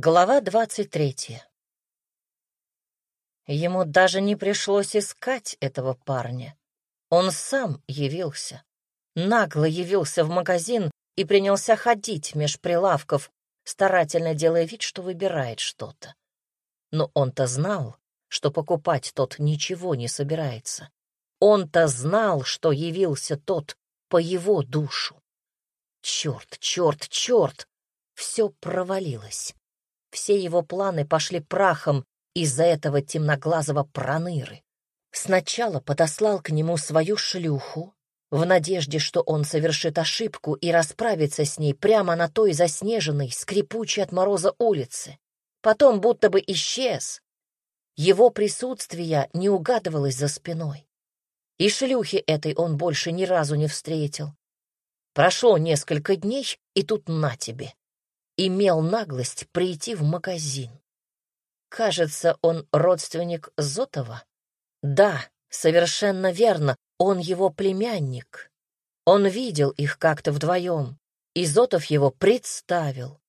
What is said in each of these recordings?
Глава двадцать третья. Ему даже не пришлось искать этого парня. Он сам явился. Нагло явился в магазин и принялся ходить меж прилавков, старательно делая вид, что выбирает что-то. Но он-то знал, что покупать тот ничего не собирается. Он-то знал, что явился тот по его душу. Черт, черт, черт! Все провалилось. Все его планы пошли прахом из-за этого темноглазого проныры. Сначала подослал к нему свою шлюху, в надежде, что он совершит ошибку и расправится с ней прямо на той заснеженной, скрипучей от мороза улице. Потом будто бы исчез. Его присутствие не угадывалось за спиной. И шлюхи этой он больше ни разу не встретил. Прошло несколько дней, и тут на тебе имел наглость прийти в магазин. Кажется, он родственник Зотова. Да, совершенно верно, он его племянник. Он видел их как-то вдвоем, и Зотов его представил.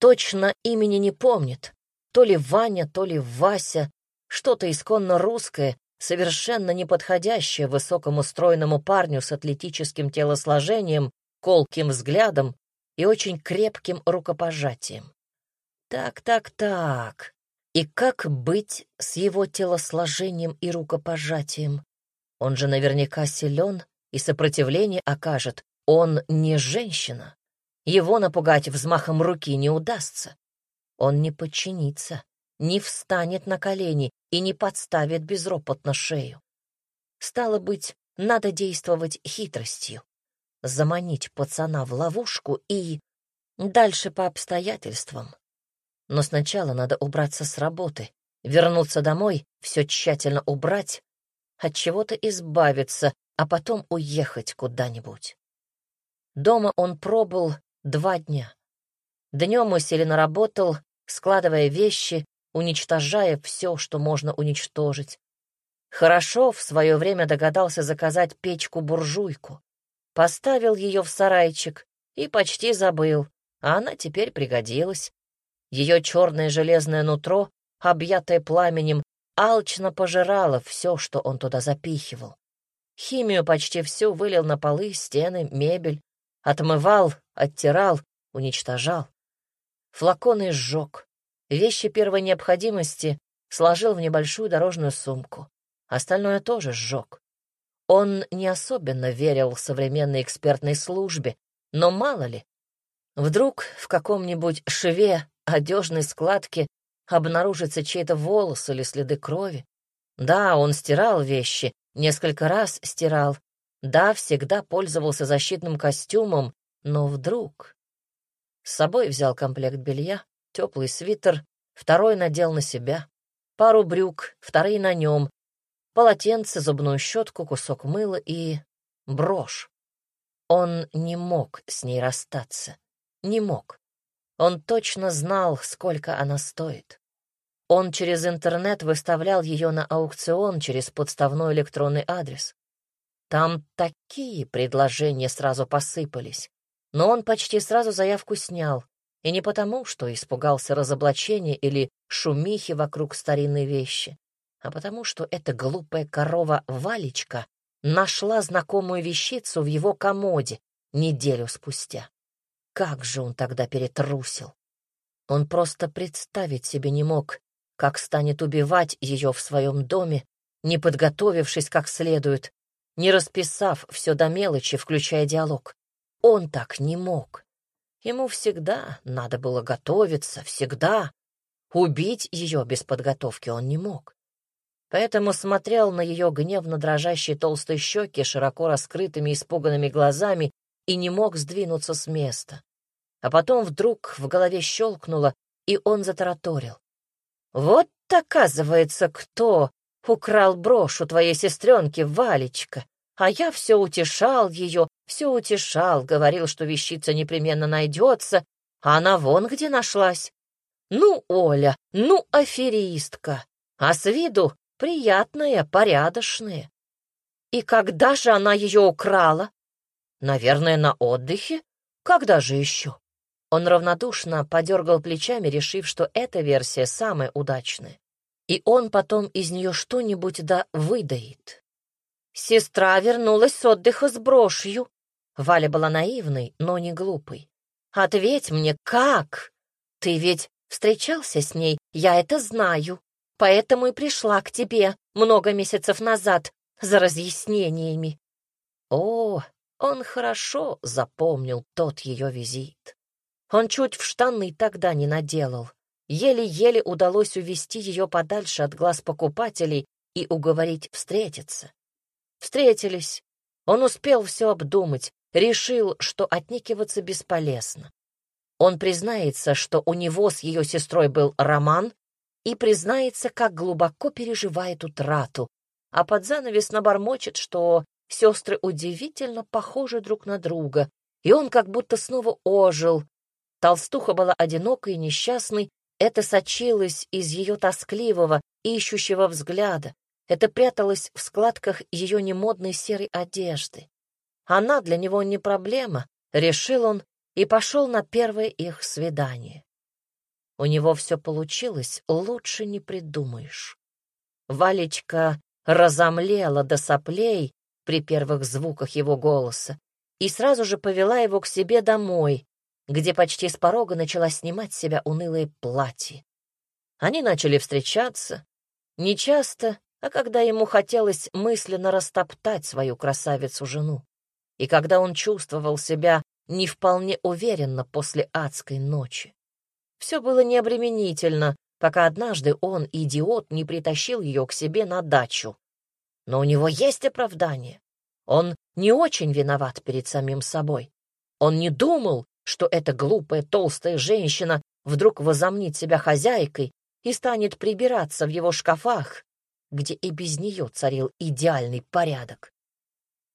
Точно имени не помнит, то ли Ваня, то ли Вася, что-то исконно русское, совершенно неподходящее высокому стройному парню с атлетическим телосложением, колким взглядом и очень крепким рукопожатием. Так, так, так. И как быть с его телосложением и рукопожатием? Он же наверняка силен и сопротивление окажет. Он не женщина. Его напугать взмахом руки не удастся. Он не подчинится, не встанет на колени и не подставит безропотно шею. Стало быть, надо действовать хитростью заманить пацана в ловушку и... Дальше по обстоятельствам. Но сначала надо убраться с работы, вернуться домой, все тщательно убрать, от чего-то избавиться, а потом уехать куда-нибудь. Дома он пробыл два дня. Днем усиленно работал, складывая вещи, уничтожая все, что можно уничтожить. Хорошо в свое время догадался заказать печку-буржуйку. Поставил ее в сарайчик и почти забыл, а она теперь пригодилась. Ее черное железное нутро, объятое пламенем, алчно пожирало все, что он туда запихивал. Химию почти всю вылил на полы, стены, мебель. Отмывал, оттирал, уничтожал. Флаконы сжег. Вещи первой необходимости сложил в небольшую дорожную сумку. Остальное тоже сжег. Он не особенно верил современной экспертной службе, но мало ли, вдруг в каком-нибудь шве одежной складке обнаружится чей-то волос или следы крови. Да, он стирал вещи, несколько раз стирал. Да, всегда пользовался защитным костюмом, но вдруг... С собой взял комплект белья, теплый свитер, второй надел на себя, пару брюк, вторые на нем, полотенце, зубную щетку, кусок мыла и брошь. Он не мог с ней расстаться. Не мог. Он точно знал, сколько она стоит. Он через интернет выставлял ее на аукцион через подставной электронный адрес. Там такие предложения сразу посыпались. Но он почти сразу заявку снял. И не потому, что испугался разоблачения или шумихи вокруг старинной вещи а потому что эта глупая корова Валечка нашла знакомую вещицу в его комоде неделю спустя. Как же он тогда перетрусил! Он просто представить себе не мог, как станет убивать ее в своем доме, не подготовившись как следует, не расписав все до мелочи, включая диалог. Он так не мог. Ему всегда надо было готовиться, всегда. Убить ее без подготовки он не мог поэтому смотрел на ее гневно дрожащие толстые щеки широко раскрытыми испуганными глазами и не мог сдвинуться с места. А потом вдруг в голове щелкнуло, и он затараторил. «Вот, оказывается, кто украл брошь у твоей сестренки, Валечка. А я все утешал ее, все утешал, говорил, что вещица непременно найдется, а она вон где нашлась. Ну, Оля, ну, аферистка. А с виду приятные, порядочные. И когда же она ее украла? Наверное, на отдыхе? Когда же еще? Он равнодушно подергал плечами, решив, что эта версия самая удачная. И он потом из нее что-нибудь да выдает. Сестра вернулась с отдыха с брошью. Валя была наивной, но не глупой. «Ответь мне, как? Ты ведь встречался с ней, я это знаю. Поэтому и пришла к тебе много месяцев назад за разъяснениями». О, он хорошо запомнил тот ее визит. Он чуть в штаны тогда не наделал. Еле-еле удалось увести ее подальше от глаз покупателей и уговорить встретиться. Встретились. Он успел все обдумать, решил, что отнекиваться бесполезно. Он признается, что у него с ее сестрой был роман, и признается, как глубоко переживает утрату, а под занавес набормочет, что сестры удивительно похожи друг на друга, и он как будто снова ожил. Толстуха была одинокой и несчастной, это сочилось из ее тоскливого, ищущего взгляда, это пряталось в складках ее немодной серой одежды. Она для него не проблема, решил он и пошел на первое их свидание. У него все получилось, лучше не придумаешь. Валечка разомлела до соплей при первых звуках его голоса и сразу же повела его к себе домой, где почти с порога начала снимать с себя унылые платья. Они начали встречаться, не часто, а когда ему хотелось мысленно растоптать свою красавицу-жену, и когда он чувствовал себя не вполне уверенно после адской ночи. Все было необременительно, пока однажды он, идиот, не притащил ее к себе на дачу. Но у него есть оправдание. Он не очень виноват перед самим собой. Он не думал, что эта глупая толстая женщина вдруг возомнит себя хозяйкой и станет прибираться в его шкафах, где и без нее царил идеальный порядок.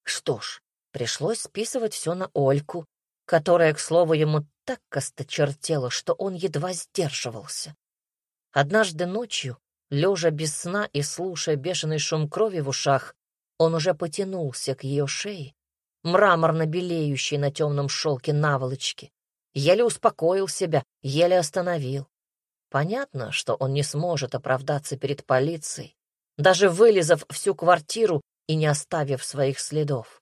Что ж, пришлось списывать все на Ольку, которая, к слову, ему так косточертела, что он едва сдерживался. Однажды ночью, лежа без сна и слушая бешеный шум крови в ушах, он уже потянулся к ее шее, мраморно белеющей на темном шелке наволочки. Еле успокоил себя, еле остановил. Понятно, что он не сможет оправдаться перед полицией, даже вылезав всю квартиру и не оставив своих следов.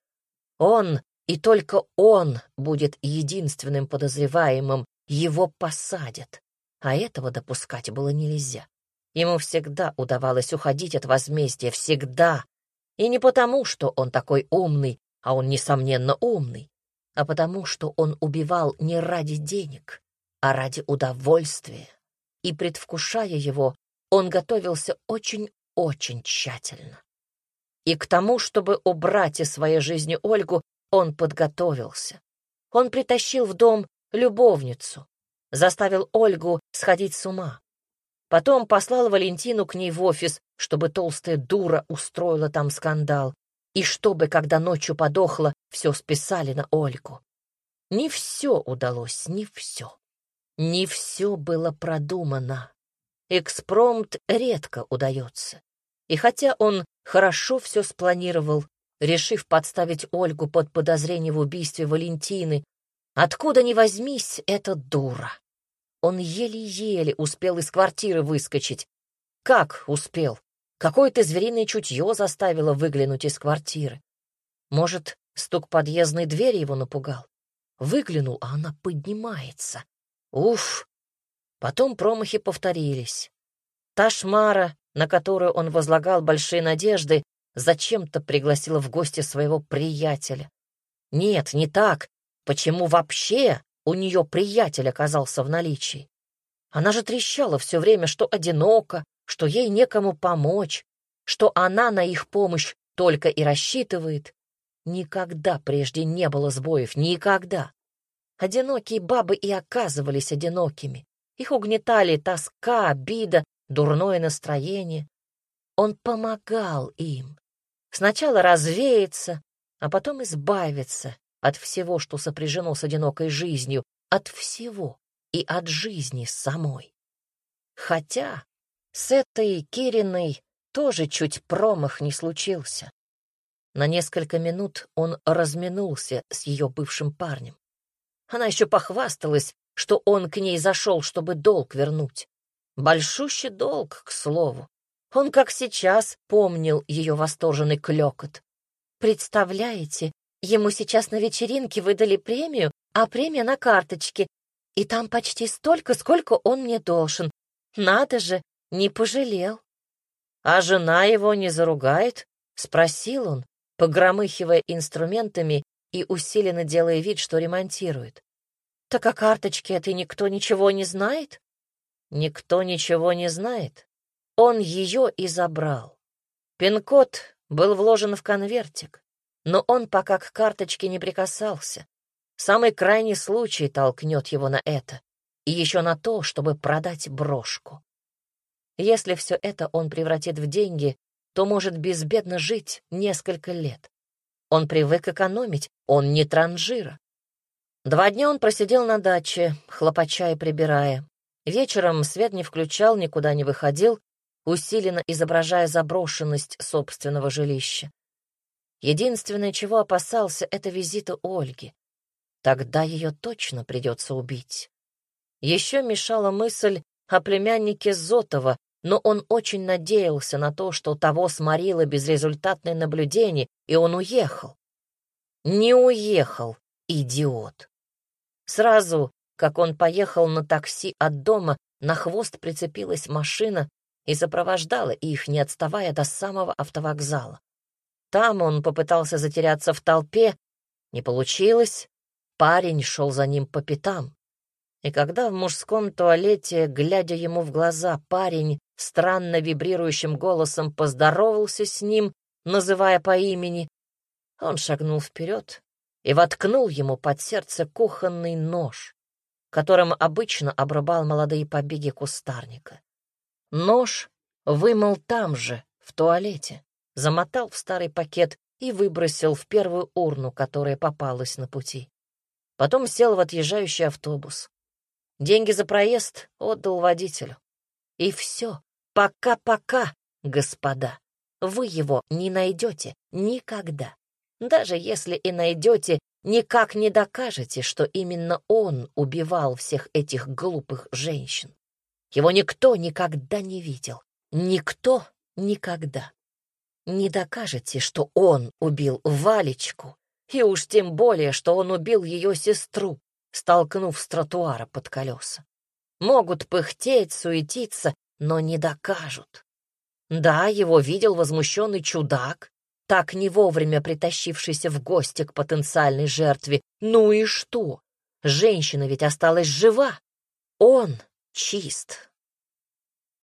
Он и только он будет единственным подозреваемым, его посадят. А этого допускать было нельзя. Ему всегда удавалось уходить от возмездия, всегда. И не потому, что он такой умный, а он, несомненно, умный, а потому, что он убивал не ради денег, а ради удовольствия. И, предвкушая его, он готовился очень-очень тщательно. И к тому, чтобы убрать из своей жизни Ольгу, он подготовился. Он притащил в дом любовницу, заставил Ольгу сходить с ума. Потом послал Валентину к ней в офис, чтобы толстая дура устроила там скандал и чтобы, когда ночью подохла, все списали на Ольгу. Не все удалось, не все. Не все было продумано. Экспромт редко удается. И хотя он хорошо все спланировал, решив подставить Ольгу под подозрение в убийстве Валентины, откуда ни возьмись, эта дура. Он еле-еле успел из квартиры выскочить. Как успел? Какое-то звериное чутье заставило выглянуть из квартиры. Может, стук подъездной двери его напугал? Выглянул, а она поднимается. Уф! Потом промахи повторились. Та шмара, на которую он возлагал большие надежды, зачем-то пригласила в гости своего приятеля. Нет, не так. Почему вообще у нее приятель оказался в наличии? Она же трещала все время, что одиноко, что ей некому помочь, что она на их помощь только и рассчитывает. Никогда прежде не было сбоев, никогда. Одинокие бабы и оказывались одинокими. Их угнетали тоска, обида, дурное настроение. Он помогал им. Сначала развеяться, а потом избавиться от всего, что сопряжено с одинокой жизнью, от всего и от жизни самой. Хотя с этой Кириной тоже чуть промах не случился. На несколько минут он разминулся с ее бывшим парнем. Она еще похвасталась, что он к ней зашел, чтобы долг вернуть. Большущий долг, к слову. Он, как сейчас, помнил ее восторженный клекот. Представляете, ему сейчас на вечеринке выдали премию, а премия на карточке, и там почти столько, сколько он мне должен. Надо же, не пожалел. А жена его не заругает? Спросил он, погромыхивая инструментами и усиленно делая вид, что ремонтирует. Так о карточке этой никто ничего не знает? Никто ничего не знает. Он ее и забрал. Пин-код был вложен в конвертик, но он пока к карточке не прикасался. Самый крайний случай толкнет его на это и еще на то, чтобы продать брошку. Если все это он превратит в деньги, то может безбедно жить несколько лет. Он привык экономить, он не транжира. Два дня он просидел на даче, хлопача и прибирая. Вечером свет не включал, никуда не выходил, усиленно изображая заброшенность собственного жилища. Единственное, чего опасался, — это визита Ольги. Тогда ее точно придется убить. Еще мешала мысль о племяннике Зотова, но он очень надеялся на то, что того сморило безрезультатное наблюдение, и он уехал. Не уехал, идиот. Сразу, как он поехал на такси от дома, на хвост прицепилась машина и сопровождала их, не отставая до самого автовокзала. Там он попытался затеряться в толпе, не получилось, парень шел за ним по пятам. И когда в мужском туалете, глядя ему в глаза, парень странно вибрирующим голосом поздоровался с ним, называя по имени, он шагнул вперед и воткнул ему под сердце кухонный нож, которым обычно обрубал молодые побеги кустарника. Нож вымыл там же, в туалете, замотал в старый пакет и выбросил в первую урну, которая попалась на пути. Потом сел в отъезжающий автобус. Деньги за проезд отдал водителю. И все. Пока-пока, господа. Вы его не найдете никогда. Даже если и найдете, никак не докажете, что именно он убивал всех этих глупых женщин. Его никто никогда не видел. Никто никогда. Не докажете, что он убил Валечку, и уж тем более, что он убил ее сестру, столкнув с тротуара под колеса. Могут пыхтеть, суетиться, но не докажут. Да, его видел возмущенный чудак, так не вовремя притащившийся в гости к потенциальной жертве. Ну и что? Женщина ведь осталась жива. Он чист.